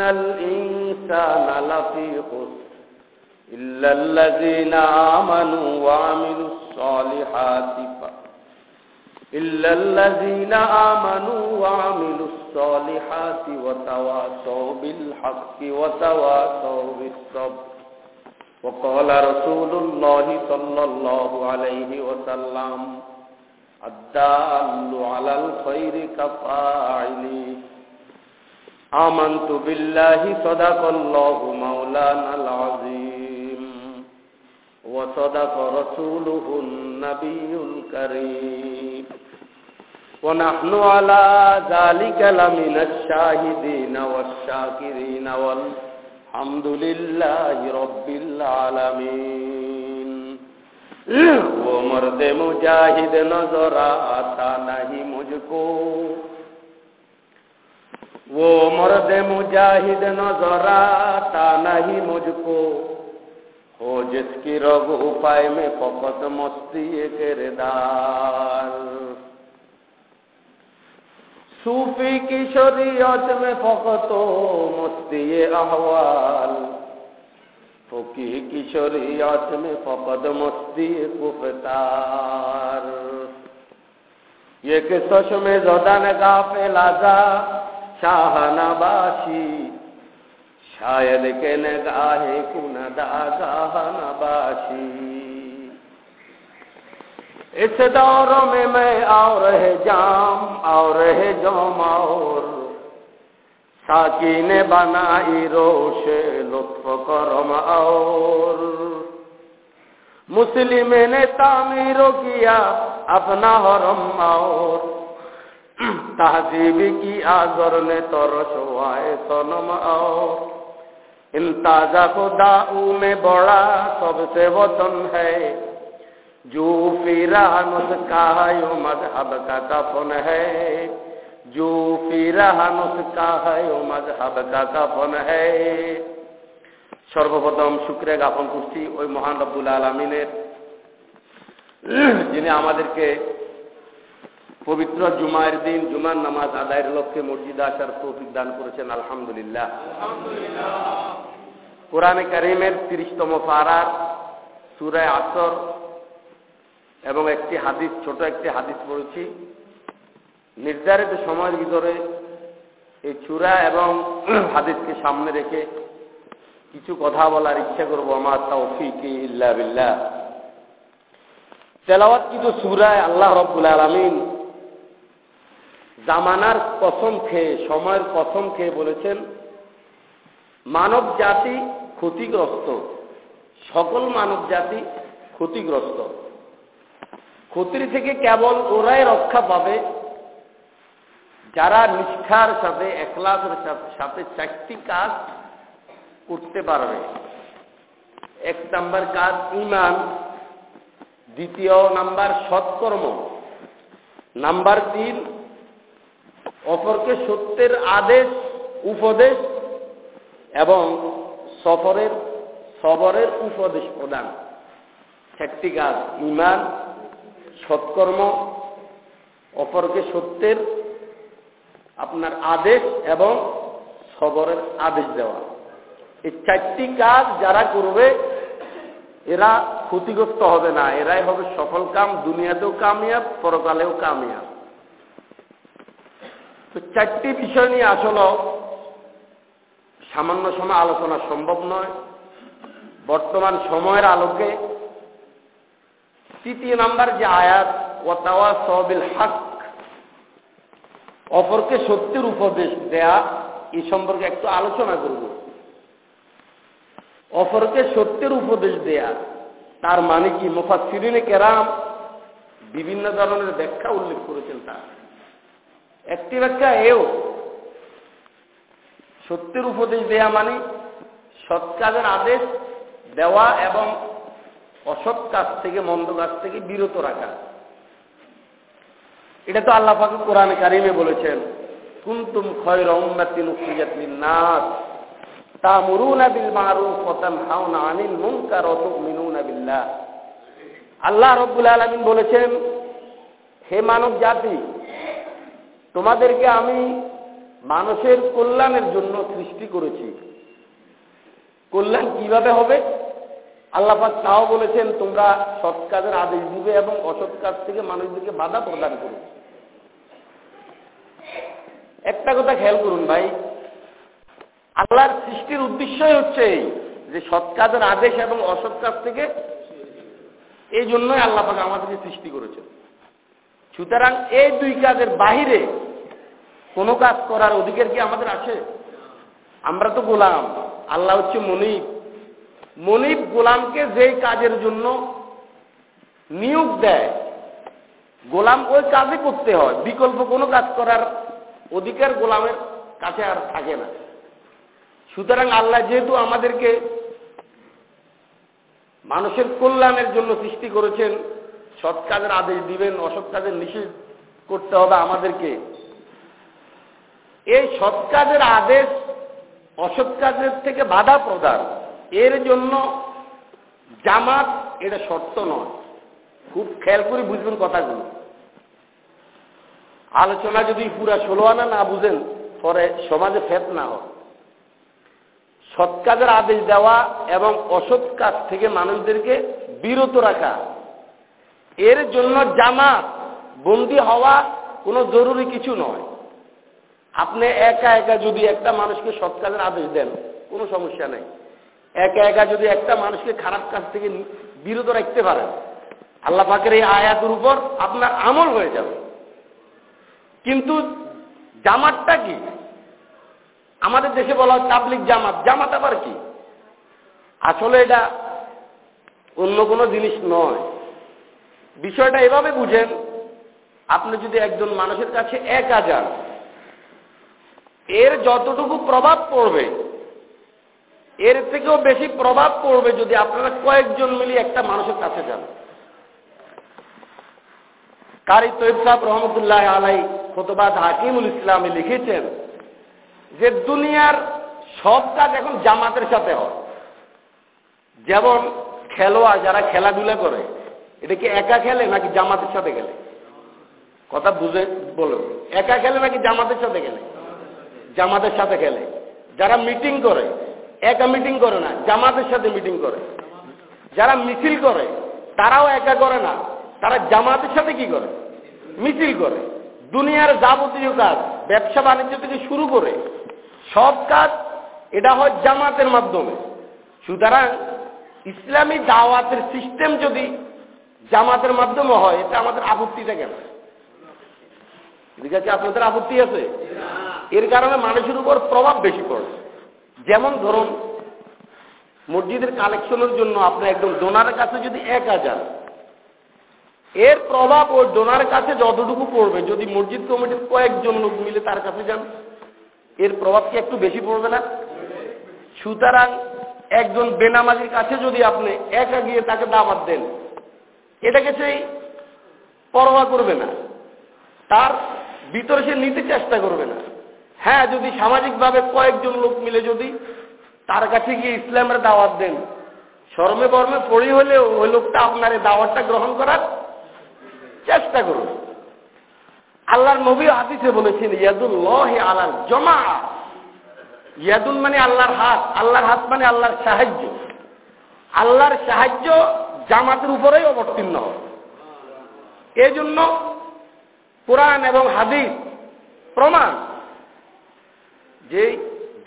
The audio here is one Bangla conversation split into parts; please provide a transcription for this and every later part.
الإنسان لفي خسر إلا الذين آمنوا وعملوا الصالحات إلا الذين آمنوا وعملوا الصالحات وتواصوا بالحق وتواصوا بالصبر. وقال رسول الله صلى الله عليه وسلم الدال على الخير كفاعله. آمنت بالله صدق الله مولانا العظيم وصدق رسوله النبي الكريم ونحن على ذلك لمن الشاهدين والشاكرين والحمد لله رب العالمين وہ مرد مجاہد نظر آتا نہیں مجھ کو वो मर्द मुजाहिद नजर आता नहीं मुझको हो जिसकी रग उपाय में फकत मस्ती किरदार सूफी की शरीयत में फकत मस्ती अहवाल फकी की शरीयत में फकत मस्ती कुफतार ये कि सच में जदन गाफिलाजा शाहनबाशी शायद के नगाहे कुनदा गाहनबाशी इस दौर में मैं और रहे जाम और रहे जोम और। साकी ने बनाई रोश लुत्फ करम और। मुस्लिम ने तामीरो किया अपना हरम और। তাহিবি কি আগরলে তর সোয়ায় সনম বড়া সবসে বতন হো ফিরা মুসকাহায় মজহব কা কফন হো ফিরা মুসকাহায় মজহব কা কফন হ সর্বপ্রথম শুক্রে জ্ঞাপন করছি ওই মহান আব্দুল আলমিনের, যিনি আমাদেরকে পবিত্র জুমায়ের দিন, জুমার নামাজ আদায়ের লক্ষ্যে মসজিদে আসার তৌফিক দান করেছেন, আলহামদুলিল্লাহ। কোরআনে কারিমের তিরিশতম পাড়ার সুরায় আসর, এবং একটি হাদিস, ছোট একটি হাদিস পড়েছি। নির্ধারিত সময়ের ভিতরে এই চূড়া এবং হাদিসকে সামনে রেখে কিছু কথা বলার ইচ্ছা করব, আমার তৌফিক ইল্লা বিল্লাহ। তেলাওয়াত কিন্তু সুরায় আল্লাহ রব্বুল আলমিন জামানার কসম খেয়ে, সময়ের কসম খেয়ে বলেছেন, মানব জাতি ক্ষতিগ্রস্ত। সকল মানব জাতি ক্ষতিগ্রস্ত। ক্ষতির থেকে কেবল ওরাই রক্ষা পাবে, যারা নিষ্ঠার সাথে একলাসের সাথে চারটি কাজ করতে পারবে। এক নাম্বার কাজ ইমান, দ্বিতীয় নাম্বার সৎকর্ম, নাম্বার তিন অপরকে সত্যের আদেশ, উপদেশ এবং সফরের, সবরের উপদেশ প্রদান। চারটি কাজ ইমান, সৎকর্ম, অপরকে সত্যের আপনার আদেশ এবং সবরের আদেশ দেওয়া। এই চারটি কাজ যারা করবে, এরা ক্ষতিগ্রস্ত হবে না। এরাই হবে সফল কাম, দুনিয়াতেও কামিয়াব, পরকালেও কামিয়াব। তো চারটি বিষয় নিয়ে আসলে সামান্য সময় আলোচনা সম্ভব নয়। বর্তমান সময়ের আলোকে তৃতীয় নাম্বার যে আয়াত ওয়াতাওয়া সবিল হাক, অপরকে সত্যের উপদেশ দেয়া এই সম্পর্কে একটু আলোচনা করব। অপরকে সত্যের উপদেশ দেয়া, তার মানে কি? মুফাসিরিনে কেরাম বিভিন্ন ধরনের ব্যাখ্যা উল্লেখ করেছেন তার। একটি ব্যাখ্যা এও সত্যের উপদেশ দেয়া মানে সৎ কাজের আদেশ দেওয়া এবং অসৎ কাজ থেকে, মন্দ কাজ থেকে বিরত রাখা। এটা তো আল্লাহ পাকে কোরআন কারিমে বলেছেন, কুন্তুম খয়র উম্মাতিন উখরিজাত লিন-নাস, তা'মুরুনা বিল মা'রুফ ওয়া তানহাউনা আনিল মুনকার ওয়া তু'মিনুনা বিল্লাহ। আল্লাহ রাব্বুল আলামিন বলেছেন, হে মানব জাতি তোমাদেরকে আমি মানুষের কল্যাণের জন্য সৃষ্টি করেছি। কল্যাণ কীভাবে হবে? আল্লাপাক তাও বলেছেন, তোমরা সৎ কাজের আদেশ দিবে এবং অসৎ কাজ থেকে মানুষদেরকে বাধা প্রদান করবে একটা কথা খেয়াল করুন ভাই, আল্লাহর সৃষ্টির উদ্দেশ্যই হচ্ছে যে সৎ কাজের আদেশ এবং অসৎ কাজ থেকে এই জন্যই আল্লাপাক আমাদেরকে সৃষ্টি করেছেন। সুতরাং এই দুই কাজের বাহিরে কোনো কাজ করার অধিকার কি আমাদের আছে? আমরা তো গোলাম, আল্লাহ হচ্ছে মনিব। মনিব গোলামকে যেই কাজের জন্য নিয়োগ দেয়, গোলাম ওই কাজই করতে হয়। বিকল্প কোনো কাজ করার অধিকার গোলামের কাছে আর থাকে না। সুতরাং আল্লাহ যেহেতু আমাদেরকে মানুষের কল্যাণের জন্য সৃষ্টি করেছেন সৎ কাজের আদেশ দিবেন অসৎ কাজের নিষেধ করতে হবে আমাদেরকে। এই সৎ কাজের আদেশ অসৎ কাজের থেকে বাধা প্রদান। এর জন্য জামাত এটা শর্ত নয়। খুব খেয়াল করে বুঝবেন কথাগুলো। আলোচনা যদি পুরা ষোলো আনা না বুঝেন, পরে সমাজে ফেত না হয়। সৎ কাজের আদেশ দেওয়া এবং অসৎ কাজ থেকে মানুষদেরকে বিরত রাখা এর জন্য জামাত বন্দি হওয়া কোনো জরুরি কিছু নয়। আপনি একা একা যদি একটা মানুষকে সৎ কাজের আদেশ দেন, কোনো সমস্যা নেই। একা একা যদি একটা মানুষকে খারাপ কাজ থেকে বিরত রাখতে পারেন, আল্লাহ পাকের এই আয়াতের উপর আপনার আমল হয়ে যাবে। কিন্তু জামাতটা কি? আমাদের দেশে বলা হয় তাবলিক জামাত। জামাত আবার কি? আসলে এটা অন্য কোনো জিনিস নয়। বিষয়টা এভাবে বুঝেন, আপনি যদি একজন মানুষের কাছে একা যান, এর যতটুকু প্রভাব পড়বে, এর থেকেও বেশি প্রভাব পড়বে যদি আপনারা কয়েকজন মিলে একটা মানুষের কাছে যান। কারি তৈব সাহেব রহমতুল্লাহ আলাই খোতবাদ হাকিমুল ইসলামে লিখেছেন যে, দুনিয়ার সব কাজ এখন জামাতের সাথে হয়। যেমন খেলোয়াড় যারা খেলাধুলা করে এটা কি একা খেলে নাকি জামাতের সাথে গেলে কথা বুঝে বলুন একা খেলে নাকি জামাতের সাথে গেলে জামাতের সাথে খেলে। যারা মিটিং করে, একা মিটিং করে না, জামাতের সাথে মিটিং করে। যারা মিছিল করে, তারাও একা করে না। তারা জামাতের সাথে কি করে? মিছিল করে। দুনিয়ার যাবতীয় কাজ, ব্যবসা বাণিজ্য থেকে শুরু করে, সব কাজ এটা হয় জামাতের মাধ্যমে। সুতরাং ইসলামী দাওয়াতের সিস্টেম যদি জামাতের মাধ্যমে হয়, এটা আমাদের আপত্তিটা কেন কি আপনাদের আপত্তি আছে? এর কারণে মানুষের উপর প্রভাব বেশি পড়ে। যেমন ধরুন, মসজিদের কালেকশনের জন্য আপনি একদম ডোনারের কাছে যদি এক হাজার, এর প্রভাব ওই ডোনার কাছে যতটুকু পড়বে, যদি মসজিদ কমিটির কয়েকজন লোক মিলে তার কাছে যান, এর প্রভাব কি একটু বেশি পড়বে না? সুতরাং একজন বেনামাজির কাছে যদি আপনি একা গিয়ে তাকে দাবাত দেন এটাকে সেই পরোয়া করবে না। তার ভিতরে সে নিতে চেষ্টা করবে না। হ্যাঁ যদি সামাজিকভাবে কয়েকজন লোক মিলে যদি তার কাছে গিয়ে ইসলামের দাওয়াত দেন, শর্মে বর্মে পড়ি হলেও ওই লোকটা আপনার এই দাওয়াতটা গ্রহণ করার চেষ্টা করুন। আল্লাহর নবী হাদিসে বলেছেন ইয়াদুল ইয়াদুল্লাহ আলাল জমা ইয়াদুল মানে আল্লাহর হাত আল্লাহর হাত মানে আল্লাহর সাহায্য। আল্লাহর সাহায্য জামাতের উপরেই অবতীর্ণ হয় এই জন্য কোরআন এবং হাদিস প্রমাণ যে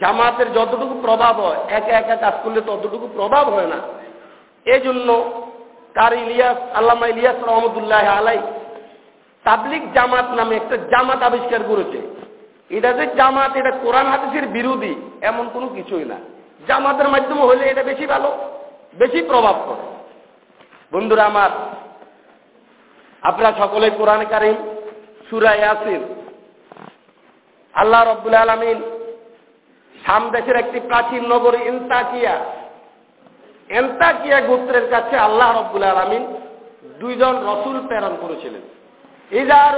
জামাতের যতটুকু প্রভাব হয়, একা একা কাজ করলে ততটুকু প্রভাব হয় না। এই জন্য কার ইলিয়াস, আল্লামা ইলিয়াস রহমদুল্লাহ আলাই তাবলিক জামাত নামে একটা জামাত আবিষ্কার করেছে। এটা যে জামাত, এটা কোরআন হাদিসের বিরোধী, এমন কোনো কিছুই না। জামাতের মাধ্যমে হলে এটা বেশি ভালো, বেশি প্রভাব পড়ে। বন্ধুরা আমার, আপনারা সকলে কোরআন কারিম, সুরা ইয়াসিন, আল্লাহ রব্বুল আলমিন সাম দেশের একটি প্রাচীন নগরী এন্তাকিয়া এন্তাকিয়া গোত্রের কাছে আল্লাহ রব্বুল আলমিন দুইজন রসুল প্রেরণ করেছিলেন। ইজার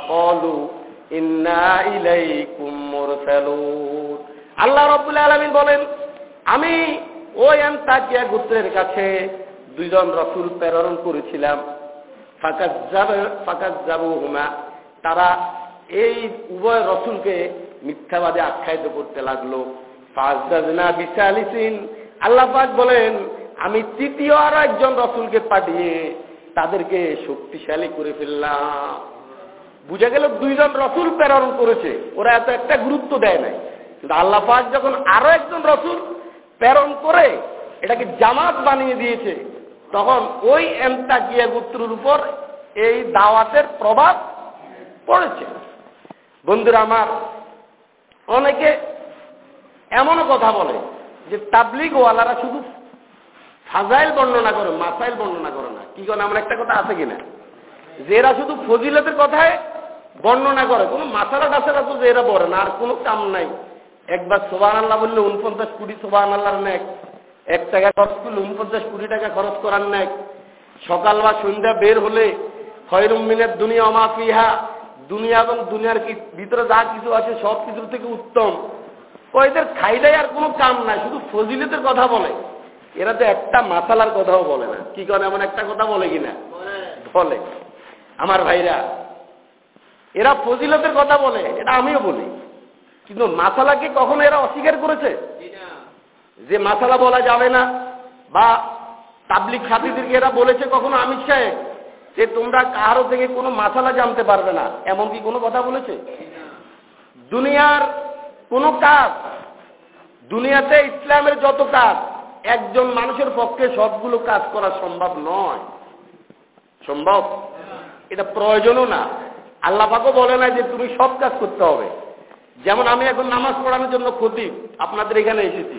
মুরসালুন আল্লাহ রাব্বুল আলামিন বলেন, আমি ওই আন্তাকিয়া গোত্রের কাছে দুইজন রসুল প্রেরণ করেছিলাম। ফাকাজ্জাবুহুমা তারা এই উভয় রসুলকে মিথ্যাবাদে আখ্যায়িত করতে লাগল। ফাআজ্জাজনা বিসালিসিন, আল্লাহ পাক বলেন, আমি তৃতীয় আরও একজন রসুলকে পাঠিয়ে তাদেরকে শক্তিশালী করে ফেললাম। বুঝা গেল দুইজন রসুল প্রেরণ করেছে, ওরা এত একটা গুরুত্ব দেয় নাই। কিন্তু আল্লাহ পাক যখন আরও একজন রসুল প্রেরণ করে, এটাকে জামাত বানিয়ে দিয়েছে, তখন ওই এমতাকিয়া গোত্রের উপর এই দাওয়াতের প্রভাব পড়েছে। বন্ধুরা আমার, অনেকে এমনও কথা বলে যে তাবলিগ ওয়ালারা শুধু ফাজাইল বর্ণনা করে, মাসাইল বর্ণনা করে না। কি করে আমার একটা কথা আছে কিনা? যে এরা শুধু ফজিলতের কথায় বর্ণনা করে। কোনো মাসালা টাসালা তো এরা বলে না, আর কোনো কাম নাই। একবার সোবান আল্লাহ বললে উনপঞ্চাশ কোটি সোবান আল্লাহর নেক। এক টাকা খরচ করলে উনপঞ্চাশ কোটি টাকা খরচ করার নেক। সকাল বা সন্ধ্যা বের হলে খয়রুমিনের দুনিয়া অমাফিহা দুনিয়া এবং দুনিয়ার কি ভিতরে যা কিছু আছে সব কিছুর থেকে উত্তম। এদের খাইদাই আর কোনো কাম নাই, শুধু ফজিলতের কথা বলে। এরা তো একটা মাসালার কথাও বলে না। কি করে, এমন একটা কথা বলে কিনা? বলে। আমার ভাইরা এরা ফজিলতের কথা বলে, এটা আমিও বলি। কিন্তু মাসালাকে কখনো এরা অস্বীকার করেছে? যে মাসালা বলা যাবে না, বা তাবলিক সাথীদেরকে এরা বলেছে কখনো আমির সাহেব, যে তোমরা কারও থেকে কোনো মাসালা জানতে পারবে না। এমন কি কোনো কথা বলেছে? দুনিয়ার কোনো কাজ, দুনিয়াতে ইসলামের যত কাজ, একজন মানুষের পক্ষে সবগুলো কাজ করা সম্ভব নয়। সম্ভব? এটা প্রয়োজনও না। আল্লাপাকও বলে না যে তুমি সব কাজ করতে হবে। যেমন আমি এখন নামাজ পড়ানোর জন্য ক্ষতি আপনাদের এখানে এসেছি।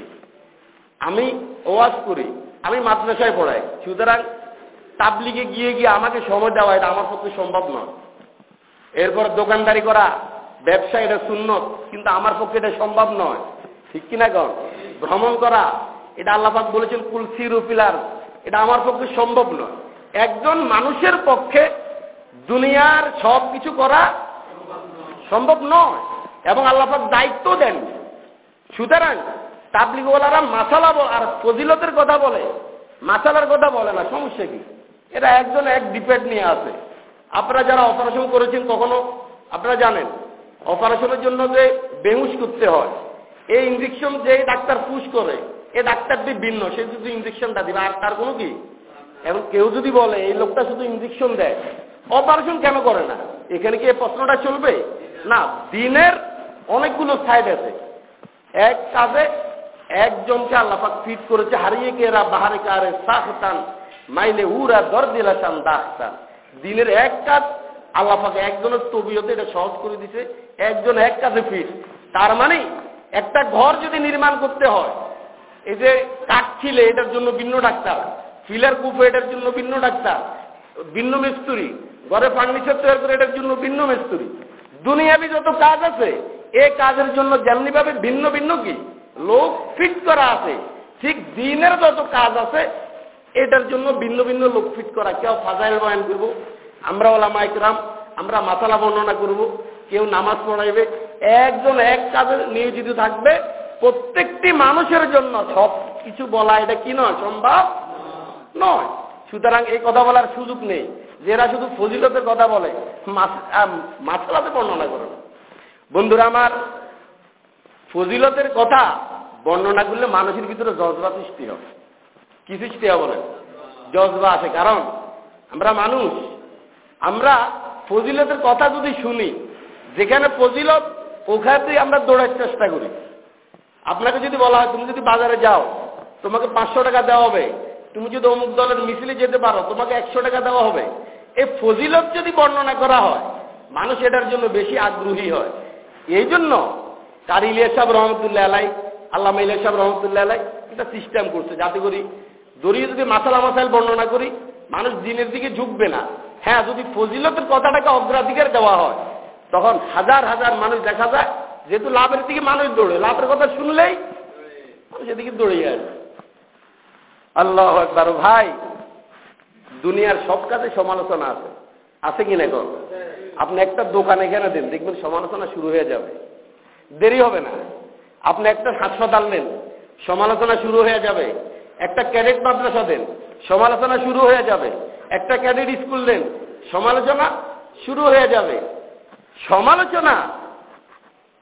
আমি ওয়াজ করি, আমি মাদ্রাসায় পড়াই। সুতরাং তাবলিগে গিয়ে গিয়ে আমাকে সময় দেওয়া এটা আমার পক্ষে সম্ভব নয় এরপর দোকানদারি করা, ব্যবসা এটা শূন্য কিন্তু আমার পক্ষে এটা সম্ভব নয়। ঠিক কিনা কন? ভ্রমণ করা, এটা আল্লাহাক বলেছেন কুলসি রুপিলার এটা আমার পক্ষে সম্ভব নয়। একজন মানুষের পক্ষে দুনিয়ার সব কিছু করা সম্ভব নয়। এবং আল্লাহাক দায়িত্ব দেন। সুতরাং তাবলিগওয়ালারা মাসালা আর ফজিলতের কথা বলে। মাসালার কথা বলে না, সমস্যা কি? এটা একজন এক ডিপেন্ড নিয়ে আসে আপনারা যারা অপারেশন করেছেন কখনো, আপনারা জানেন অপারেশনের জন্য যে বেহুশ করতে হয়, এই ইঞ্জেকশন যে ডাক্তার পুশ করে এই ডাক্তারটি ভিন্ন, সে শুধু ইঞ্জেকশনটা দিবে। আর তার কোনো কি? এবং কেউ যদি বলে, এই লোকটা শুধু ইঞ্জেকশন দেয় অপারেশন কেন করে না? এখানে কি এই প্রশ্নটা চলবে? না, দিনের অনেকগুলো সাইড আছে। এক কাজে একজনকে আল্লাপাক ফিট করেছে, হারিয়ে কে এরা বাহারে কারে সাহতান, মাইলে উরা দর দিলাসান দাহতান। দিনের এক কাজ আল্লাপাকে একজনের তবিয়তে এটা সহজ করে দিছে, একজন এক কাজে ফিট তার মানে একটা ঘর যদি নির্মাণ করতে হয়, এই যে কাটছিলে এটার জন্য ভিন্ন ডাক্তার, ফিলার কুফো এটার জন্য ভিন্ন ডাক্তার, ভিন্ন মিস্তুরি ঘরে ফার্নিচার তৈরি করে, এটার জন্য ভিন্ন মিস্তুরি। দুনিয়াবি যত কাজ আছে এই কাজের জন্য যেমনি ভাবে ভিন্ন ভিন্ন কি? লোক ফিট করা আছে। ঠিক দিনের যত কাজ আছে, এটার জন্য ভিন্ন ভিন্ন লোক ফিট করা। কেউ ফাজাইল বয়ান করব, আমরা ওলা মাইকরাম আমরা মাসালা বর্ণনা করব, কেউ নামাজ পড়াইবে। একজন এক কাজে নিয়োজিত থাকবে, প্রত্যেকটি মানুষের জন্য সব কিছু বলা এটা কি নয়, সম্ভব নয়। সুতরাং এই কথা বলার সুযোগ নেই। যেরা শুধু ফজিলতের কথা বলে মাসালাতে বর্ণনা করে বন্ধুরা আমার, ফজিলতের কথা বর্ণনা করলে মানুষের ভিতরে জজবা সৃষ্টি হবে কি সৃষ্টি হবে বলেন? জজবা আছে। কারণ, আমরা মানুষ, আমরা ফজিলতের কথা যদি শুনি, যেখানে ফজিলত ওখানে আমরা দৌড়ার চেষ্টা করি। আপনাকে যদি বলা হয়, তুমি যদি বাজারে যাও, তোমাকে পাঁচশো টাকা দেওয়া হবে। তুমি যদি অমুক দলের মিছিলে যেতে পারো, তোমাকে একশো টাকা দেওয়া হবে। এই ফজিলত যদি বর্ণনা করা হয়, মানুষ এটার জন্য বেশি আগ্রহী হয়। এই জন্য কার ইলিয়াস সাহেব রহমতুল্লাহ আলাই আল্লাহ ইলিয়াস সাহেব রহমতুল্লাহ আলাই এটা সিস্টেম করছে, যাতে করি দড়িয়ে যদি মাসালা মাসাইল বর্ণনা করি, মানুষ দিনের দিকে ঝুঁকবে না। হ্যাঁ যদি ফজিলতের কথাটাকে অগ্রাধিকার দেওয়া হয়, তখন হাজার হাজার মানুষ দেখা যায়, যেহেতু লাভের দিকে মানুষ দৌড়ে। লাভের কথা শুনলেই মানুষ এদিকে দৌড়ে যায় আল্লাহ একবার ভাই, দুনিয়ার সব কাজে সমালোচনা আছে। আছে কি না এখন? আপনি একটা দোকান এখানে দেন, দেখবেন সমালোচনা শুরু হয়ে যাবে। দেরি হবে না। আপনি একটা হাসপাতাল নেন, সমালোচনা শুরু হয়ে যাবে। একটা ক্যাডেট মাদ্রাসা দেন, সমালোচনা শুরু হয়ে যাবে। একটা ক্যাডেট স্কুল দেন, সমালোচনা শুরু হয়ে যাবে। সমালোচনা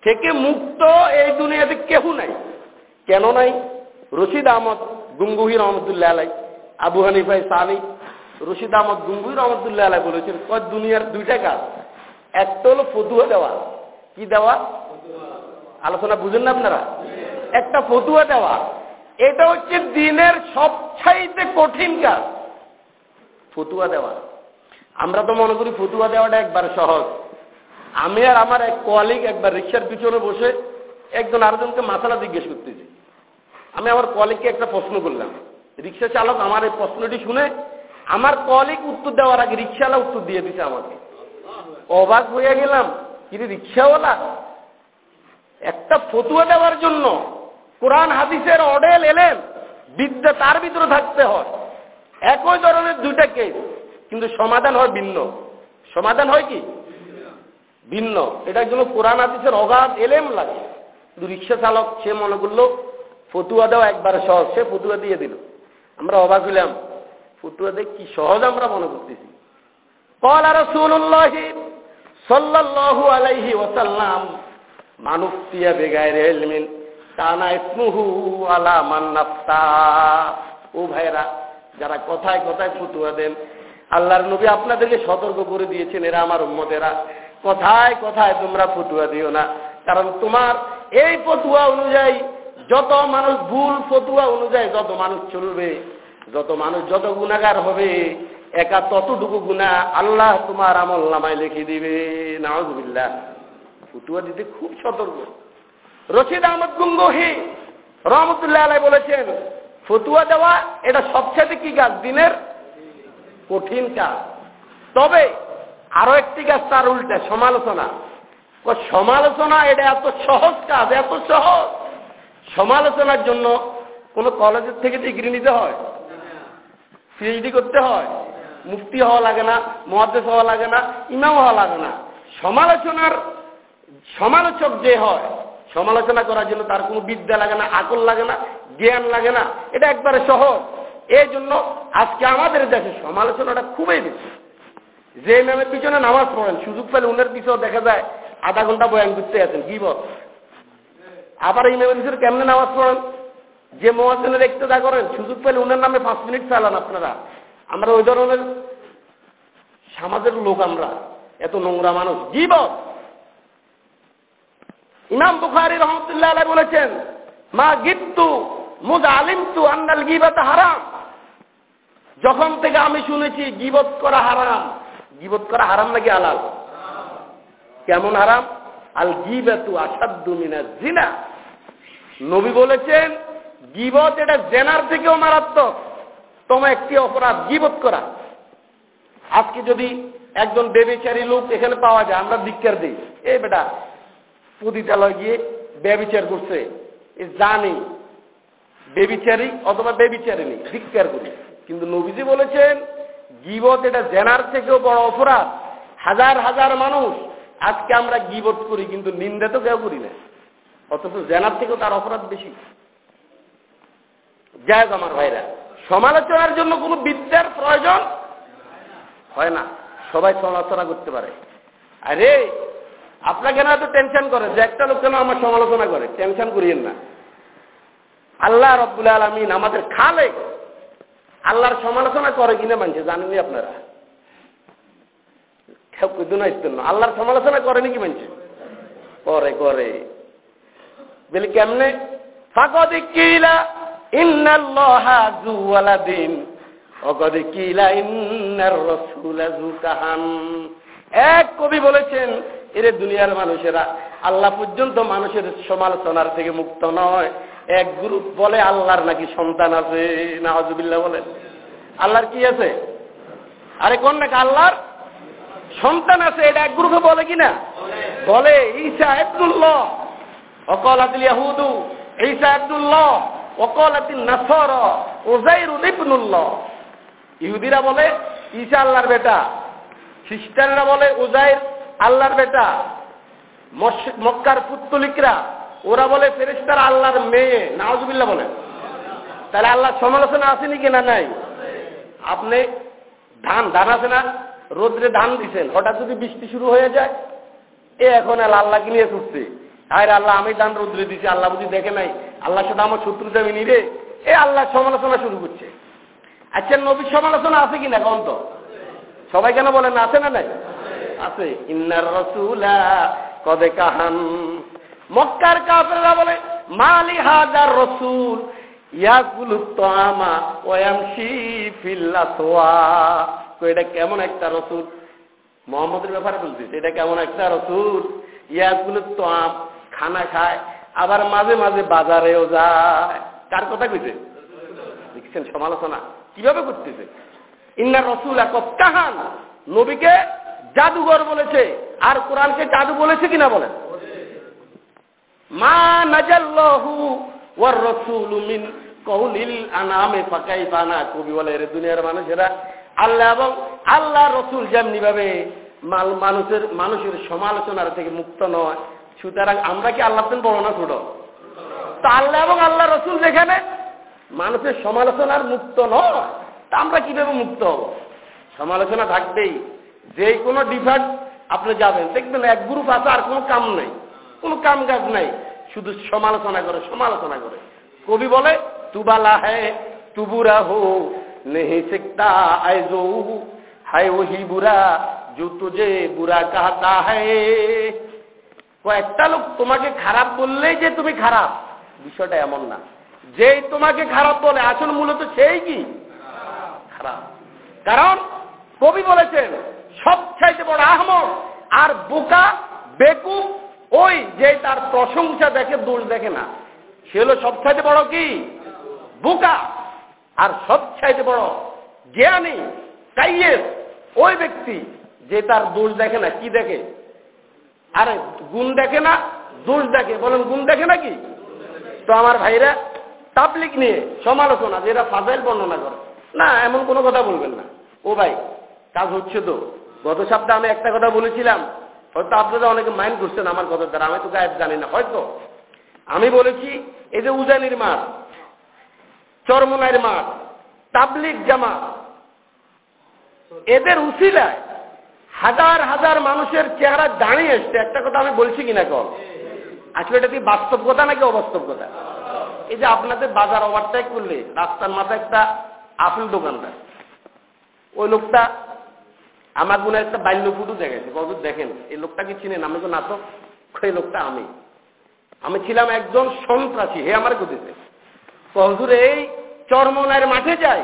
থেকে মুক্ত এই দুনিয়াতে কেউ নাই। কেন নাই? রশিদ আহমদ গুঙ্গুহি রহমতুল্লাহ আলাই। আবু হানিফাই সানি, রশিদ আহমদ গুঙ্গুহি রহমতুল্লাহ আলাই বলেছেন, কয় দুনিয়ার দুইটা কাজ। একটা হলো ফতুয়া দেওয়া। কি দেওয়া? আলোচনা বুঝেন না আপনারা? একটা ফতুয়া দেওয়া। এটা হচ্ছে দিনের সবচাইতে কঠিন কাজ। ফতুয়া দেওয়া। আমরা তো মনে করি ফতুয়া দেওয়াটা একবার সহজ। আমি আর আমার এক কলিগ একবার রিক্সার পিছনে বসে একজন আরেকজনকে মাথালা জিজ্ঞেস করতেছি। আমি আমার কলিগকে একটা প্রশ্ন করলাম। রিক্সা চালক আমার এই প্রশ্নটি শুনে আমার কলিগ উত্তর দেওয়ার আগে রিক্সাওয়ালা উত্তর দিয়ে দিছে আমাকে। অবাক হয়ে গেলাম কিন্তু রিক্সাওয়ালা, একটা ফতুয়া দেওয়ার জন্য কোরআন হাদিসের অডেল এলেন, বিদ্যা তার ভিতরে থাকতে হয়। একই ধরনের দুইটা কেস কিন্তু সমাধান হয় ভিন্ন। সমাধান হয় কি? ভিন্ন। এটার জন্য কোরআন হাদিসের অগাধ এলেম লাগে। কিন্তু রিক্সা চালক, সে মনে করল ফতুয়া দেওয়া একবারে সহজ। সে ফতুয়া দিয়ে দিল। আমরা অবাক হইলাম, ফতুয়া দেখ কি সহজ আমরা মনে করতেছি। কল আর সাল্লাল্লাহু আলাইহি কানা ইসমুহু আলা ও ভাইরা যারা কথায় কথায় ফতুয়া দেন, আল্লাহর নবী আপনাদেরকে সতর্ক করে দিয়েছেন, এরা আমার উম্মতেরা। কথায় কথায় তোমরা ফতুয়া দিও না, কারণ তোমার এই ফতুয়া অনুযায়ী যত মানুষ ভুল ফতুয়া অনুযায়ী যত মানুষ চলবে, যত মানুষ যত গুণাগার হবে, একা ততটুকু গুণা আল্লাহ তোমার আমল নামায় লিখে দিবে। নাউজবিল্লাহ ফতুয়া দিতে খুব সতর্ক। রশিদ আহমদ গুঙ্গহি রহমতুল্লাহ আলাই বলেছেন, ফতুয়া দেওয়া এটা সবচেয়ে কি কাজ? দিনের কঠিন কাজ। তবে আরও একটি কাজ তার উল্টা, সমালোচনা। সমালোচনা এটা এত সহজ কাজ, এত সহজ। সমালোচনার জন্য কোনো কলেজের থেকে ডিগ্রি নিতে হয়? পিএইচডি করতে হয়? মুফতি হওয়া লাগে না মহাদেশ হওয়া লাগে না, ইমাম হওয়া লাগে না। সমালোচনার, সমালোচক যে হয়, সমালোচনা করার জন্য তার কোনো বিদ্যা লাগে না, আকল লাগে না, জ্ঞান লাগে না। এটা একবারে সহজ। এই জন্য আজকে আমাদের দেশে সমালোচনাটা খুবই বেশি। যে ইমামের পিছনে নামাজ পড়েন, সুযোগ পেলে উনের পিছনে দেখা যায়, আধা ঘণ্টা বয়ান করতে আছেন। কি বল? আবার ইমামের পিছনে কেমনে নামাজ পড়েন? যে মহাজনের ইক্তদা করেন, সুযোগ পেলে উনার নামে পাঁচ মিনিট চালান আপনারা। আমরা ওই ধরনের সমাজের লোক আমরা, এত নোংরা মানুষ। জীবক ইমাম বুখারি রহমতুল্লাহ আলাই বলেছেন, মা গিত্তু মুজ আলিম তু আন্নাল গিবাত হারাম। যখন থেকে আমি শুনেছি, গিবত করা হারাম। গিবত করা হারাম নাকি আলাল কেমন হারাম? আল গিবাতু আসাদ্দু মিনা জিনা। নবী বলেছেন, গিবত এটা জেনার থেকেও মারাত্মক। তোমার একটি অপরাধ গিবত করা। আজকে যদি একজন বেবিচারী লোক এখানে পাওয়া যায়, আমরা ধিক্কার দিই। এ বেটা পতিতালয় গিয়ে ব্যবিচার করছে। এ জানি, বেবিচারি অথবা বেবিচারিনী ধিক্কার করি। কিন্তু নবীজি বলেছেন, গিবত এটা জেনার থেকেও বড় অপরাধ। হাজার হাজার মানুষ আজকে আমরা গিবত করি, কিন্তু নিন্দা তো কেউ করি না। অথচ জেনার থেকেও তার অপরাধ বেশি। যাই আমার ভাইরা, সমালোচনার জন্য কোনো বিদ্যার প্রয়োজন হয় না। সবাই সমালোচনা করতে পারে। আরে, আপনাকে না তো টেনশন করে যে একটা লোক কেন আমার সমালোচনা করে? টেনশন করিয়েন না। আল্লাহ রব্বুল আলমিন আমাদের খালে আল্লাহর সমালোচনা করে কিনা মানছে জানেননি আপনারা? আল্লাহর সমালোচনা করে নাকি মানছে করে করে। বলি কেমনে? এক কবি বলেছেন, এরে দুনিয়ার মানুষেরা, আল্লাহ পর্যন্ত মানুষের সমালোচনার থেকে মুক্ত নয়। এক গ্রুপ বলে আল্লাহর নাকি সন্তান আছে। না নাহজুবিল্লাহ বলেন। আল্লাহর কি আছে? আরে কোন নাকি আল্লাহর? সন্তান আছে, এটা এক গ্রুপে বলে কিনা? বলে, ঈসা আব্দুল্লাহ অকল আতিল ইয়াহুদু, ঈসা আব্দুল্লাহ অকল আতিল নাসর ওজাইর ইবনুল্লাহ। ইহুদিরা বলে, ঈসা আল্লাহর বেটা। খ্রিস্টানরা বলে উজাইর আল্লাহর বেটা। মক্কার পুত্তলিকরা, ওরা বলে ফেরেস্তার আল্লাহর মেয়ে নাওজবিল্লা বলে। তাহলে আল্লাহর সমালোচনা আসেনি কিনা নাই? আপনি ধান ধান আছে না? রোদ্রে ধান দিছেন, হঠাৎ যদি বৃষ্টি শুরু হয়ে যায়, এ এখন আল্লাহকে নিয়ে ছুটছে। আরে আল্লাহ, আমি ধান রোদ্রে দিছি, আল্লাহ বুঝি দেখে নাই। আল্লাহ সাথে আমার শত্রুতা মিনি রে। এ আল্লাহ সমালোচনা শুরু করছে। আচ্ছা নবীর সমালোচনা আছে কিনা কন তো? সবাই কেন বলেন আছে না নাই? আছে। ইন্নার রসুলা কদে কাহান। মক্কার কাফেররা বলে, মালি হাজার রসুল, ইয়াকুলু তামা ওয়ামশি ফিল্লাসওয়া তো এটা কেমন একটা রসুল? মোহাম্মদের ব্যাপারে বলছিস এটা কেমন একটা রসুল? ইয়াকুলু তাম খানা খায়, আবার মাঝে মাঝে বাজারেও যায়। কার কথা কইছে? দেখছেন সমালোচনা। কীভাবে করতেছে? ইন্নার রসুল এক কাহান। নবীকে জাদুঘর বলেছে। আর কোরআনকে জাদু বলেছে কিনা বলেন। মা নাজাল্লাহু ওয়ার রসুল মিন কৌলিল আনামে ফাঁকাই পানা কবি বলে। রে দুনিয়ার মানুষেরা আল্লাহ এবং আল্লাহ রসুল যেমনি ভাবে মাল মানুষের মানুষের সমালোচনার থেকে মুক্ত নয়। সুতরাং আমরা কি আল্লাহ বড় না ছোট? তো আল্লাহ এবং আল্লাহ রসুল যেখানে মানুষের সমালোচনার মুক্ত নয়। তা আমরা কীভাবে মুক্ত হব? সমালোচনা থাকবেই। যে কোনো ডিফার্ট আপনি যাবেন, দেখবেন এক গ্রুপ আছে, আর কোনো কাম নাই। কোনো কাম কাজ নাই। শুধু সমালোচনা করে সমালোচনা করে। কবি বলে, তুবালা হ্যাঁ তুবুরা হো কয়েকটা লোক তোমাকে খারাপ বললেই যে তুমি খারাপ, বিষয়টা এমন না। যেই তোমাকে খারাপ বলে, আসল মূলত সেই কি? খারাপ। কারণ কবি বলেছেন সব সবচাইতে বড় আহমদ আর বোকা বেকু ওই যে তার প্রশংসা দেখে দোষ দেখে না। সে হলো সবচাইতে বড় কি? বোকা। আর সবচাইতে বড় জ্ঞানী কাইয়েস ওই ব্যক্তি যে তার দোষ দেখে না, কি দেখে? আরে, গুণ দেখে না, দোষ দেখে। বলেন, গুণ দেখে নাকি তো আমার ভাইরা তাবলিক নিয়ে সমালোচনা যেটা ফাজাইল বর্ণনা করে। না, এমন কোনো কথা বলবেন না। ও ভাই, কাজ হচ্ছে তো। গত সপ্তাহে আমি একটা কথা বলেছিলাম। হয়তো আপনারা অনেকে মাইন্ড করছেন আমার কথা দ্বারা, আমি তো গায়েব জানি না, হয়তো। আমি বলেছি, এই যে উজানির মাঠ, চরমনাইয়ের মাঠ তাবলিক জামা। এদের উসিলায় হাজার হাজার মানুষের চেহারা দাঁড়িয়ে এসছে। একটা কথা আমি বলছি কিনা কল আসলে এটা কি বাস্তব কথা নাকি অবাস্তব কথা? এই যে আপনাদের বাজার ওভারটেক করলে রাস্তার মাথায় একটা আপেল দোকানদার। ওই লোকটা, আমার মনে একটা বাল্য ফুটু দেখেছে কত দেখেন, এই লোকটাকে চিনেন? আমি তো নাটক এই লোকটা আমি। আমি ছিলাম একজন সন্ত্রাসী, হে আমার খুঁজেছে হজুর, এই চরমনার মাঠে যাই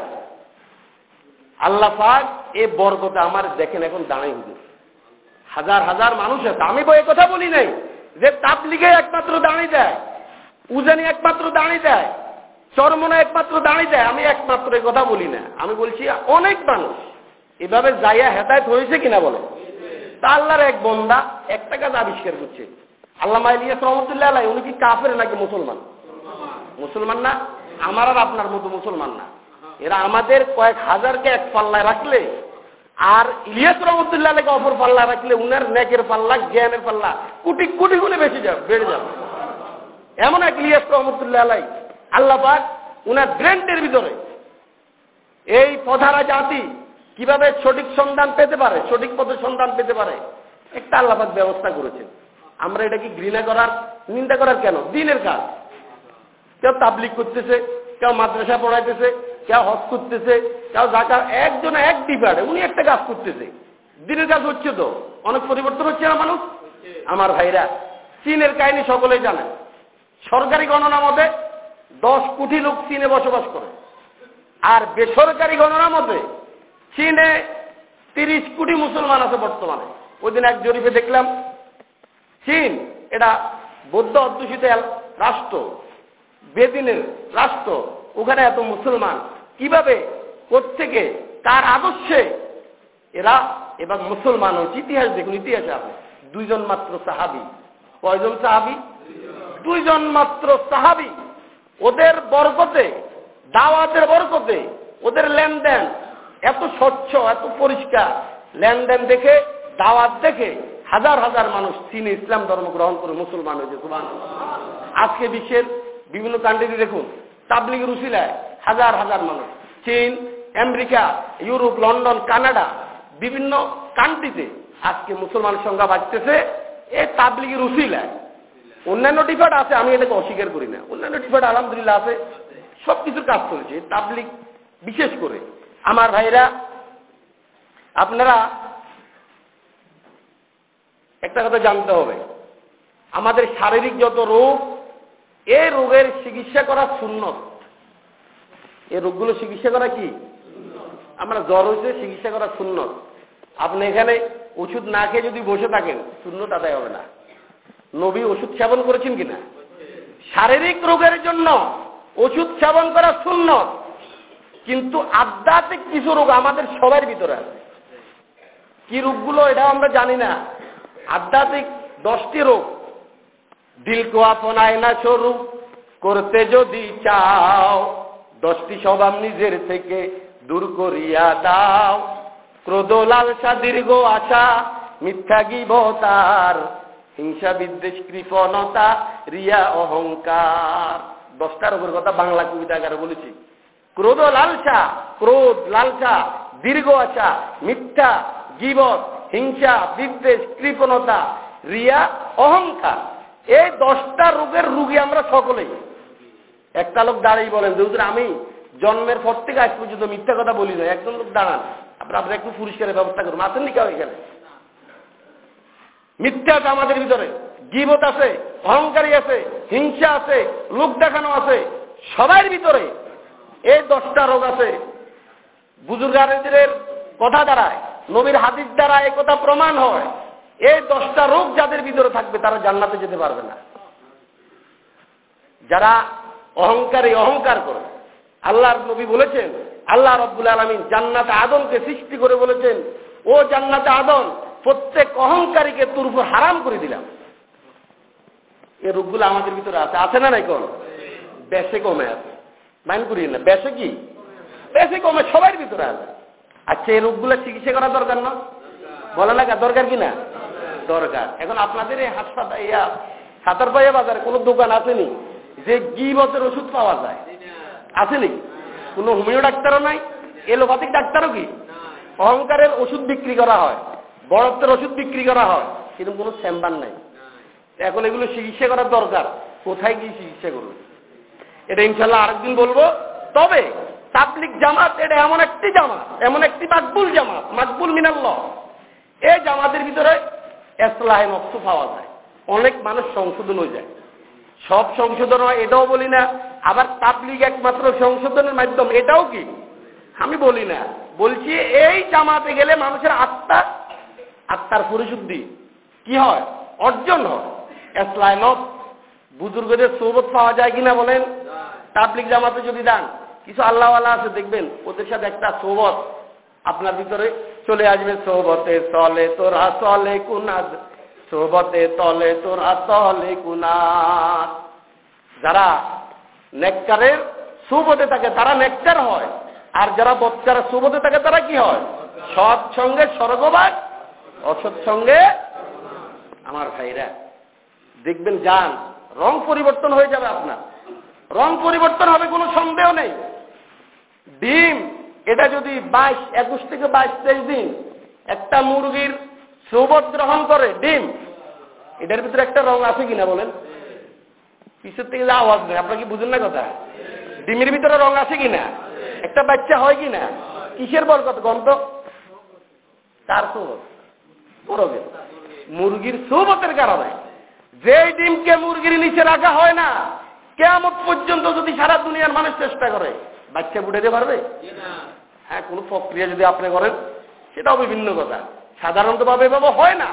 আল্লাহ পাক এ বর্গতে আমার দেখেন এখন দাঁড়াই হুজুর। হাজার হাজার মানুষ আছে আমি বই কথা বলি নাই, যে তাপলিগে একমাত্র দাঁড়িয়ে দেয় উজানি একমাত্র দাঁড়িয়ে দেয় চরমনে একমাত্র দাঁড়িয়ে যায়, আমি একমাত্র কথা বলি না। আমি বলছি অনেক মানুষ এভাবে যাইয়া হেদায়ত হয়েছে কিনা বলো? তা আল্লাহর এক বন্দা একটা কাজ আবিষ্কার করছে। আল্লাহ ইলিয়াস রহমতুল্লাহ আলাই উনি কি কাফের নাকি মুসলমান? মুসলমান না? আমার আর আপনার মতো মুসলমান না। এরা আমাদের কয়েক হাজারকে এক পাল্লায় রাখলে, আর ইলিয়াস রহমতুল্লাহ আলাইকে অপর পাল্লা রাখলে, উনার নেকের পাল্লা, জ্ঞানের পাল্লা, কোটি কোটি গুণে বেশি যাবে বেড়ে যাবে। এমন এক ইলিয়াস রহমতুল্লাহ আলাই, আল্লাহ পাক উনার ব্রেন্টের ভিতরে এই পধারা জাতি কীভাবে সঠিক সন্ধান পেতে পারে, সঠিক পথে সন্ধান পেতে পারে, একটা আল্লাপাক ব্যবস্থা করেছেন। আমরা এটা কি ঘৃণা করার, নিন্দা করার কেন? দিনের কাজ। কেউ তাবলিক করতেছে, কেউ মাদ্রাসা পড়াইতেছে, কেউ হজ করতেছে, কেউ জাকার একজন এক ডিপার্টে উনি একটা কাজ করতেছে। দিনের কাজ হচ্ছে তো, অনেক পরিবর্তন হচ্ছে না মানুষ? আমার ভাইরা, চীনের কাহিনী সকলেই জানে। সরকারি গণনা মতে দশ কোটি লোক চীনে বসবাস করে। আর বেসরকারি গণনা মতে চীনে তিরিশ কোটি মুসলমান আছে বর্তমানে। ওই দিন এক জরিপে দেখলাম, চীন এটা বৌদ্ধ অধ্যুষিত রাষ্ট্র। বেদিনের রাষ্ট্র, ওখানে এত মুসলমান। কীভাবে? থেকে তার আদর্শে? এরা এবার মুসলমান হয়েছে। ইতিহাস দেখুন, ইতিহাসে আপনি দুইজন মাত্র সাহাবি। কয়জন সাহাবি? দুইজন মাত্র সাহাবি। ওদের বরকতে, দাওয়াতের বরকতে, ওদের লেনদেন এত স্বচ্ছ, এত পরিষ্কার। লেনদেন দেখে, দাওয়াত দেখে হাজার হাজার মানুষ চীনে ইসলাম ধর্ম গ্রহণ করে মুসলমান হয়েছে। আজকে বিশ্বের বিভিন্ন কান্ট্রি দেখুন তাবলিগ রুসিলায় হাজার হাজার মানুষ। চীন, আমেরিকা, ইউরোপ, লন্ডন, কানাডা, বিভিন্ন কান্ট্রিতে আজকে মুসলমানের সংখ্যা বাড়তেছে। এ তাবলিগের রুসিলায় অন্যান্য ডিফার্ট আছে, আমি এটাকে অস্বীকার করি না। অন্যান্য ডিফার্ট আলহামদুলিল্লাহ আছে। সব কিছুর কাজ করেছে তাবলিগ বিশেষ করে। আমার ভাইরা, আপনারা একটা কথা জানতে হবে। আমাদের শারীরিক যত রোগ এই রোগের চিকিৎসা করা শূন্যত এই রোগগুলো চিকিৎসা করা কি? আমরা জ্বর হয়েছে চিকিৎসা করা শূন্যত আপনি এখানে ওষুধ না খেয়ে যদি বসে থাকেন শূন্যত আদায় হবে না। নবী ওষুধ সেবন করেছেন কিনা? শারীরিক রোগের জন্য ওষুধ সেবন করা শূন্য কিন্তু আধ্যাত্মিক কিছু রোগ আমাদের সবার ভিতরে আছে। কি রোগগুলো এটা আমরা জানি না। আধ্যাত্মিক দশটি রোগ দিলকো আপনায় না স্বরূপ করতে যদি চাও, দশটি স্বভাব নিজের থেকে দূর করিয়া দাও। ক্রোধ লালসা দীর্ঘ আশা, মিথ্যা গিবতার হিংসা বিদ্বেষ কৃপণতা, রিয়া অহংকার। দশটার উপর কথা বাংলা কবিতাগারে বলেছি। ক্রোধ লালসা ক্রোধ লালসা, দীর্ঘ আশা, মিথ্যা জীবত হিংসা বিদ্বেষ কৃপণতা, রিয়া অহংকার। এই দশটা রোগের রুগী আমরা সকলেই। একটা লোক দাঁড়িয়ে বলেন, যে আমি জন্মের পর থেকে আজ পর্যন্ত মিথ্যা কথা বলি না একজন লোক দাঁড়ান। আপনার আপনার একটু পুরস্কারের ব্যবস্থা করুন। আছেন নি কেউ এখানে? মিথ্যা আছে আমাদের ভিতরে। গিবত আছে, অহংকারী আছে, হিংসা আছে, লোক দেখানো আছে। সবার ভিতরে। এই দশটা রোগ আছে। বুজুর্গারের কথা দ্বারায় নবীর হাদিস দ্বারা একথা প্রমাণ হয়। এই দশটা রোগ যাদের ভিতরে থাকবে, তারা জান্নাতে যেতে পারবে না। যারা অহংকারে অহংকার করে, আল্লাহর নবী বলেছেন, আল্লাহ রব্বুল আলমিন জান্নাতে আদমকে সৃষ্টি করে বলেছেন, ও জান্নাতে আদম, প্রত্যেক অহংকারীকে তোর হারাম করে দিলাম। এই রোগগুলো আমাদের ভিতরে আছে। আছে না নাই কোন? বেশে কমে আছে। মাইন করি না। বেশে কি? বেশে কমে সবার ভিতরে আছে। আচ্ছা এই রোগগুলো চিকিৎসা করা দরকার না? বলে না দরকার কি না? দরকার। এখন আপনাদের এই হাসপাতাল ইয়া সাতারপাইয়া বাজারে কোনো দোকান আসেনি? যে গিবতের ওষুধ পাওয়া যায়। আসেনি? কোনো হোমিও ডাক্তারও নাই? এলোপ্যাথিক ডাক্তারও কি? অহংকারের ওষুধ বিক্রি করা হয়। বরত্বের ওষুধ বিক্রি করা হয়। কিন্তু কোনো চেম্বার নাই। এখন এগুলো চিকিৎসা করার দরকার। কোথায় গিয়ে চিকিৎসা করবে? এটা ইনশাল্লাহ আরেকদিন বলব। তবে তাবলিক জামাত, এটা এমন একটি জামাত, এমন একটি মাকবুল জামাত, মাকবুল মিনাল্ল এই জামাতের ভিতরে এসলাহে নফসু পাওয়া যায়। অনেক মানুষ সংশোধন হয়ে যায়। সব সংশোধন হয়, এটাও বলি না। আবার তাবলিগ একমাত্র সংশোধনের মাধ্যম, এটাও কি? আমি বলি না। বলছি এই জামাতে গেলে মানুষের আত্মা, আত্মার পরিশুদ্ধি কি হয়? অর্জন হয়। এসলাইনত বুজুর্গদের সৌবত পাওয়া যায় কিনা বলেন? তাবলিক জামাতে যদি দেন কিছু আল্লাহওয়ালা আছে, দেখবেন, ওদের সাথে একটা সোবত, আপনার ভিতরে চলে আসবে সোবতে চলে তোরা চলে কুনাদ, সোবতে তলে তোরা তলে কুনাদ। যারা নেককারের সুবতে থাকে, তারা নেককার হয়। আর যারা বৎকার সুবতে থাকে, তারা কি হয়? সৎসঙ্গে স্বর্গবাদ অসৎসঙ্গে আমার ভাইরা। দেখবেন যান, রং পরিবর্তন হয়ে যাবে আপনার। রং পরিবর্তন হবে, কোনো সন্দেহ নেই। ডিম এটা যদি বাইশ, একুশ থেকে বাইশ, তেইশ দিন একটা মুরগির সৌবত গ্রহণ করে, ডিম, এটার ভিতরে একটা রং আছে কিনা বলেন? পিছের থেকে যা আওয়াজ নেই আপনার কি বুঝেন না কথা? ডিমের ভিতরে রং আছে কিনা? একটা বাচ্চা হয় কিনা? কিসের বরকত, গন্ধ? তার সৌবত মুরগির। সৌবতের কারণে। যেই ডিমকে মুরগির নিচে রাখা হয় না কেমন পর্যন্ত যদি সারা দুনিয়ার মানুষ চেষ্টা করে বাচ্চা বুড়াতে পারবে? হ্যাঁ কোনো প্রক্রিয়া যদি আপনি করেন সেটাও বিভিন্ন কথা। সাধারণতভাবে এভাবে হয় না।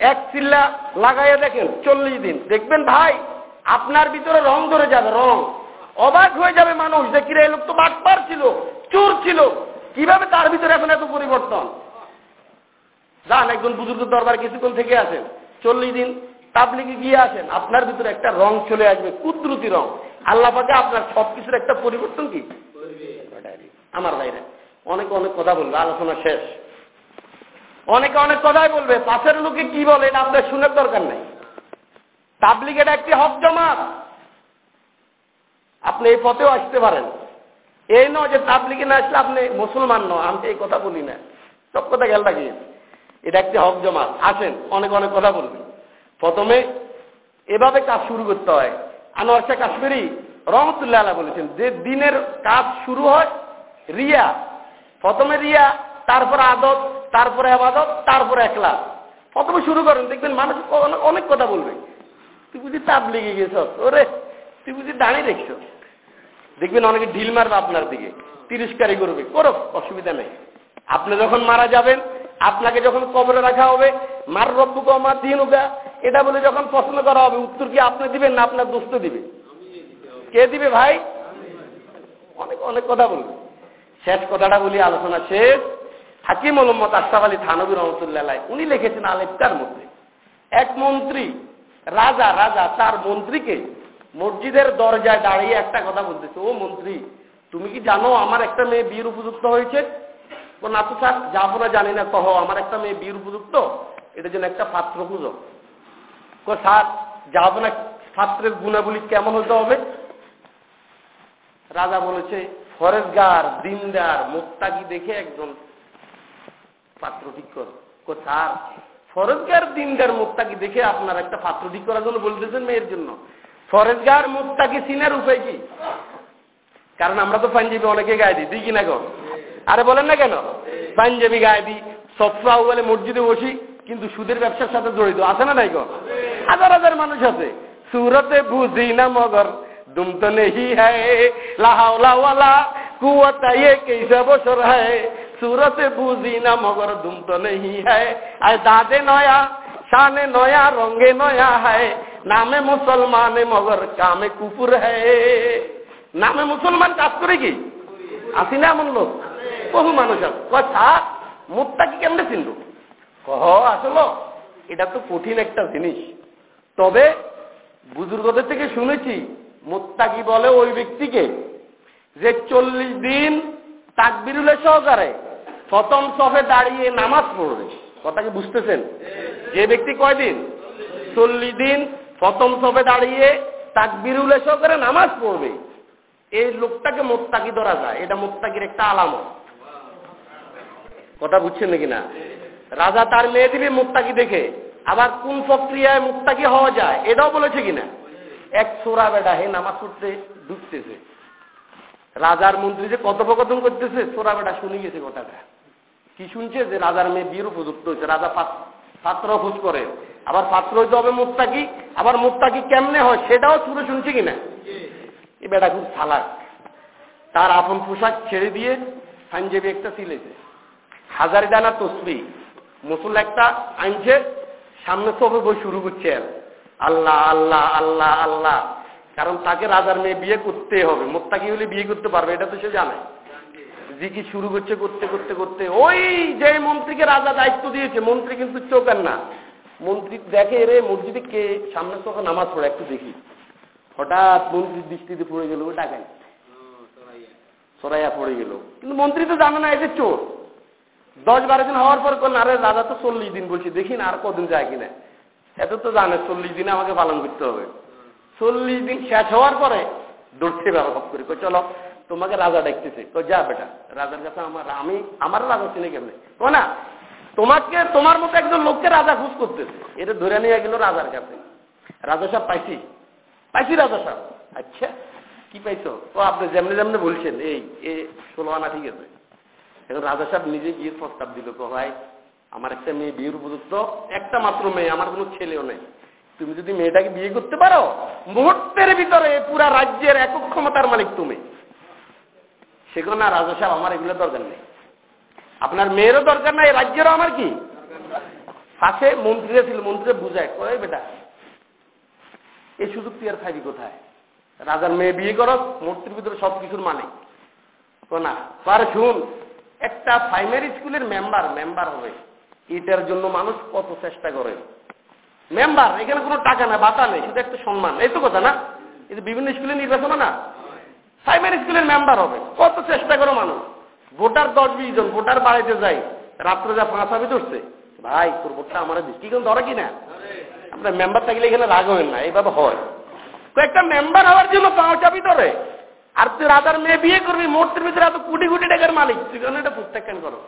এক চিল্লা লাগাইয়া দেখেন চল্লিশ দিন। দেখবেন ভাই আপনার ভিতরে রং ধরে যাবে রং। অবাক হয়ে যাবে মানুষ যে কিরে লোক তো বাটপার ছিল চোর ছিল। কীভাবে তার ভিতরে এখন এত পরিবর্তন? যান একজন বুজুর্গ দরবার কিছুক্ষণ থেকে আসেন। চল্লিশ দিন তাবলিগে গিয়ে আসেন। আপনার ভিতরে একটা রং চলে আসবে কুদরতি রং। আল্লাহ পাকে আপনার সবকিছুর একটা পরিবর্তন কি? আমার বাইরে। অনেকে অনেক কথা বলবে, আলোচনা শেষ। অনেকে অনেক কথাই বলবে, পাশের লোকে কি বলে এটা আপনার শুনের দরকার নাই। তাবলিগ এটা একটি হক জমাত। আপনি এই পথেও আসতে পারেন। এই নয় যে তাবলিগে না আসলে আপনি মুসলমান নয়, আমি এই কথা বলি না। সব কথা খেয়াল রাখিয়ে এটা একটি হক জমাত। আসেন, অনেক অনেক কথা বলবেন। প্রথমে এভাবে কাজ শুরু করতে হয়। আনোয়ার শাহ কাশ্মীরি রহমতুল্লাহ বলেছেন, যে দিনের কাজ শুরু হয় রিয়া, প্রথমে রিয়া, তারপরে আদত তারপরে আবাদত, তারপরে একলা প্রথমে শুরু করেন, দেখবেন মানুষ অনেক কথা বলবে। তুই বুঝি তাপ লেগে গেছ ওরে, তুই বুঝি দাঁড়িয়ে দেখছ? দেখবেন অনেকে ঢিল মারবে আপনার দিকে, তিরস্কারই করবে। করো অসুবিধা নেই। আপনি যখন মারা যাবেন আপনাকে যখন কবরে রাখা হবে, মার রব্বু কমা দিন উগা এটা বলে যখন প্রশ্ন করা হবে, উত্তর কি আপনি দিবেন না আপনার দোস্ত দিবে? কে দিবে ভাই? অনেক অনেক কথা বলবে। শেষ কথাটা বলি, আলোচনা শেষ। হাকিম মোহাম্মদ আশরাফ আলী থানবী রহমতুল্লাহ উনি লিখেছেন আলেপ্তার মধ্যে, এক মন্ত্রী, রাজা রাজা, তার মন্ত্রীকে মসজিদের দরজায় দাঁড়িয়ে একটা কথা বলতেছে, ও মন্ত্রী, তুমি কি জানো আমার একটা মেয়ে বিয়ের উপযুক্ত হয়েছে? না তো স্যার যাব না জানি না, কহ, আমার একটা মেয়ে বিয়ের উপযুক্ত এটার জন্য একটা পাত্র পুজো স্যার যাব না পাত্রের গুণাবলী কেমন হতে হবে? রাজা বলেছে, ফরেজগার, দিনদার মোত্তাকি দেখে একজন পাত্র ঠিক করো। স্যার, ফরেজগার, দিনদার মোত্তাকি দেখে আপনার একটা পাত্র ঠিক করার জন্য বলতেছেন মেয়ের জন্য। ফরেজগার মোত্তাকি সিনার উপায় কি? কারণ আমরা তো পাঞ্জাবি অনেকে গায়ে দিই দিই কিনা গো? আরে বলেন না কেন? পাঞ্জাবি গায়েবি সফরা বলে মসজিদে বসি, কিন্তু সুদের ব্যবসার সাথে জড়িত। আছে না নাই হাজার হাজার মানুষ আছে। সুরতে বুঝি না মগর, দুম নেহি হাওলাওয়ালা কুয়াটা কেসা বছর হায় সুরতে বুঝি না মগর, দুম তো নেহি হায় আর দাদে নয়া, শানে নয়া, রঙে নয়া হায় নামে মুসলমান মগর, কামে কুপুর হ্যায় নামে মুসলমান কাজ করে কি? আসি না এমন লোক। বহু মানুষ আছে। কথা মুখটা কি কেমনে চিনল কহ, আসলো, এটা তো কঠিন একটা জিনিস। তবে বুজুর্গদের থেকে শুনেছি, মুত্তাকি বলে ওই ব্যক্তিকে যে চল্লিশ দিন তাকবিরুলের সহকারে প্রথম সফে দাঁড়িয়ে নামাজ পড়বে। কথা কি বুঝতেছেন? যে ব্যক্তি কয়দিন? চল্লিশ দিন প্রথম সফে দাঁড়িয়ে তাকবিরুলের সহকারে নামাজ পড়বে। এই লোকটাকে মোত্তাকি ধরা যায়। এটা মোত্তাকির একটা আলামত। কথা বুঝছেন নাকি না? রাজা তার মেয়ে দিবে মুক্তাকি দেখে, আবার কোন প্রক্রিয়ায় মুক্তাকি হওয়া যায়? এটাও বলেছে কিনা? এক সোরা বেটা হে নামাজ পড়তে ঢুকতেছে। রাজার মন্ত্রী যে কথোপকথন করতেছে, সোরা বেটা শুনে গেছে কথাটা। কি শুনছে? যে রাজার মেয়ে বিয়ের উপযুক্ত হয়েছে। রাজা পাত্র খোঁজ করে। আবার পাত্র হইতে হবে মুক্তাকি। আবার মুক্তাকি কেমনে হয় সেটাও শুরু শুনছে কিনা? এ বেটা খুব সালাক তার আপন পোশাক ছেড়ে দিয়ে পাঞ্জাবি একটা সিলেছে হাজার ডানা তসবি। মুসুল একটা আনছে সামনে সবে বই শুরু করছে আল্লাহ আল্লাহ আল্লাহ আল্লাহ। কারণ তাকে রাজার মেয়ে বিয়ে করতে হবে। মোত্তাকি হলে বিয়ে করতে পারবে, এটা তো সে জানে। জিকি শুরু করছে, করতে করতে করতে। ওই যে মন্ত্রীকে রাজা দায়িত্ব দিয়েছে, মন্ত্রী কিন্তু চোখের না। মন্ত্রী দেখে রে, মসজিদে কে সামনে চোখে নামাজ পড়ে, একটু দেখি। হঠাৎ মন্ত্রীর দৃষ্টিতে পড়ে গেল টাকায় সরাইয়া পড়ে গেল। কিন্তু মন্ত্রী তো জানে না এতে চোর। দশ বারো দিন হওয়ার পর কোন আরে রাজা তো চল্লিশ দিন বলছি, দেখি না আর কদিন যায় কিনা। এত তো জানে, চল্লিশ দিনে আমাকে পালন করতে হবে। চল্লিশ দিন শেষ হওয়ার পরে দৌড়তে ব্যবহার করি চলো, তোমাকে রাজা দেখতেছে তো যা বেটা, রাজার কাছে আমার, আমি, আমার রাজা চিনে কেমনে? ও না, তোমাকে, তোমার মতো একজন লোককে রাজা খুঁজ করতেছে। এটা ধরে নিয়ে গেল রাজার কাছে। রাজা সাহেব, পাইছি পাইছি রাজা সাহেব। আচ্ছা কি পাইছো? তো আপনি যেমনি যেমনি বলছেন, এই এ ষোলো আনা ঠিক আছে। এখন রাজা সাহেব নিজে গিয়ে প্রস্তাব দিল তো, ভাই, আমার একটা মেয়ে বিয়ের উপযুক্ত, একটা মাত্র মেয়ে, আমার কোনো ছেলেও নেই। তুমি যদি মেয়েটাকে বিয়ে করতে পারো, মুহূর্তের ভিতরে পুরা রাজ্যের একক ক্ষমতার মালিক তুমি। সেগুলো না রাজা সাহেব, আমার এগুলো দরকার নেই। আপনার মেয়েরও দরকার নাই, রাজ্যেরও আমার কি? পাশে মন্ত্রীরা ছিল মন্ত্রী বুঝায় কয় বেটা, এই সুযোগ তুই আর খাবি কোথায়? রাজার মেয়ে বিয়ে করো, মূর্তির ভিতরে সব কিছুর মালিক না পার শুন একটা প্রাইমারি স্কুলের মেম্বার মেম্বার হবে। এটার জন্য মানুষ কত চেষ্টা করে। মেম্বার এখানে কোনো টাকা না বাতা নেই, শুধু একটা সম্মান। এই তো কথা না? এই বিভিন্ন স্কুলে নির্বাচন না? প্রাইমারি স্কুলের মেম্বার হবে। কত চেষ্টা করো মানুষ? ভোটার দশ বিশ জন, ভোটার বাড়াইতে যাই রাত্রে যা পাঁচ আমি ধরছে। ভাই, তোর ভোটটা আমার কেন ধরে কিনা? আপনার মেম্বার থাকলে এখানে রাগ হবেন না, এইভাবে হয়। কয়েকটা মেম্বার হওয়ার জন্য পাঁচটা ভিতরে আর তুই রাজার মেয়ে বিয়ে করবি, মূর্তির ভিতরে এত কোটি কোটি টাকার মালিক, তুই কেন এটা প্রত্যাখ্যান করো?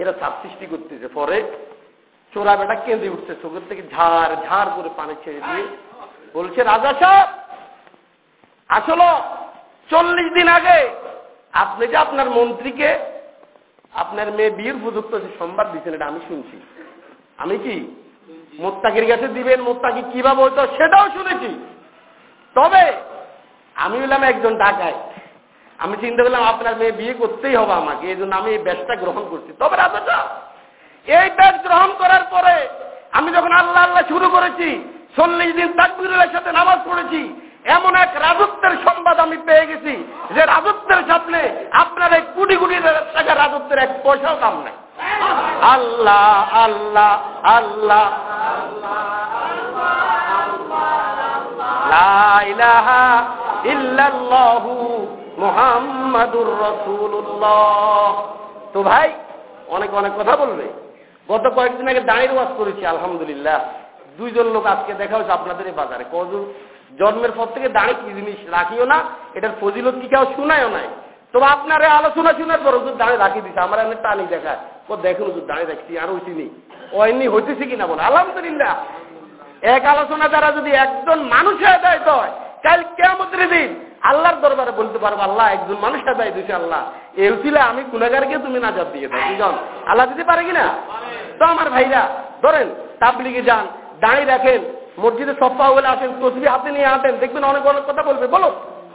এরা চাপ সৃষ্টি করতেছে, পরে চোরা বেটা কেঁদে উঠছে, চোখের থেকে ঝাড় ঝাড় করে পানি ছেড়ে দিয়ে বলছে, রাজা সাহেব, আসলো চল্লিশ দিন আগে আপনি যে আপনার মন্ত্রীকে আপনার মেয়ে বিয়ের উপযুক্ত যে সংবাদ দিচ্ছেন এটা আমি শুনছি। আমি কি মোত্তাকির কাছে দিবেন, মোত্তাকি কীভাবে হতো সেটাও শুনেছি। তবে আমি হলাম একজন ডাকায় আমি চিন্তা করলাম আপনার মেয়ে বিয়ে করতেই হবে আমাকে এই জন্য আমি এই ব্যাসটা গ্রহণ করছি তবে রাজাটা এই ব্যাস গ্রহণ করার পরে আমি যখন আল্লাহ আল্লাহ শুরু করেছি চল্লিশ দিন তাকবিরের সাথে নামাজ পড়েছি এমন এক রাজত্বের সংবাদ আমি পেয়ে গেছি যে রাজত্বের সাথে আপনার এই কোটি কোটি টাকা রাজত্বের এক পয়সাও দাম নেই আল্লাহ আল্লাহ আল্লাহ ইল্লাল্লাহু মুহাম্মাদুর রাসূলুল্লাহ। তো ভাই, অনেক অনেক কথা বলবে। গত কয়েকদিন আগে দাঁড়িয়ে ওয়াজ করেছি, আলহামদুলিল্লাহ। দুইজন লোক আজকে দেখা হচ্ছে আপনাদের এই বাজারে কজন জন্মের পর থেকে দাঁড়িয়ে কি জিনিস রাখিও না, এটার ফজিলত কি কেউ শোনায়ও নাই। তবে আপনার আলোচনা শোনার পর হুজুর দাঁড়িয়ে রাখি দিছে, আমার এমনি টানি দেখায় ও দেখুন হুজুর, দাঁড়িয়ে রাখছি আর হইছি নি। ওইনি হইতেছে কিনা বলে, আলহামদুলিল্লাহ। এক আলোচনা দ্বারা যদি একজন মানুষ আদায় হয় কাল কেমন দিন আল্লাহর দরবারে বলতে পারব, আল্লাহ, একজন মানুষ আদায় দিয়েছে আল্লাহ। এ ছিল আমি গুণাগারকে তুমি নাজাদ দিয়ে দাও বুঝলাম আল্লাহ দিতে পারে কিনা? তো আমার ভাইরা, ধরেন, তাবলিগে যান, দাঁড়িয়ে রাখেন, মসজিদে সপ্তাহ বলে আসেন, তসবি হাতে নিয়ে আসেন দেখবেন অনেক অনেক কথা বলবে, বলো,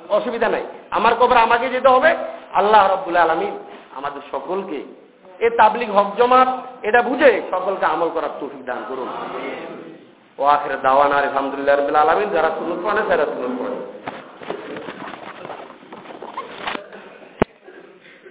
অসুবিধা নাই। আমার কবর আমাকে যেতে হবে, আল্লাহ রব্বুল আলমিন আমাদের সকলকে, এ তাবলিগ হক জমাত, এটা বুঝে সকলকে আমল করার তৌফিক দান করুন। ও আখের দাওয়ান আর আলহামদুলিল্লাহ রবিল আলমিন যারা সুন্দর পড়ে মানে তারা সুন্দর পড়ে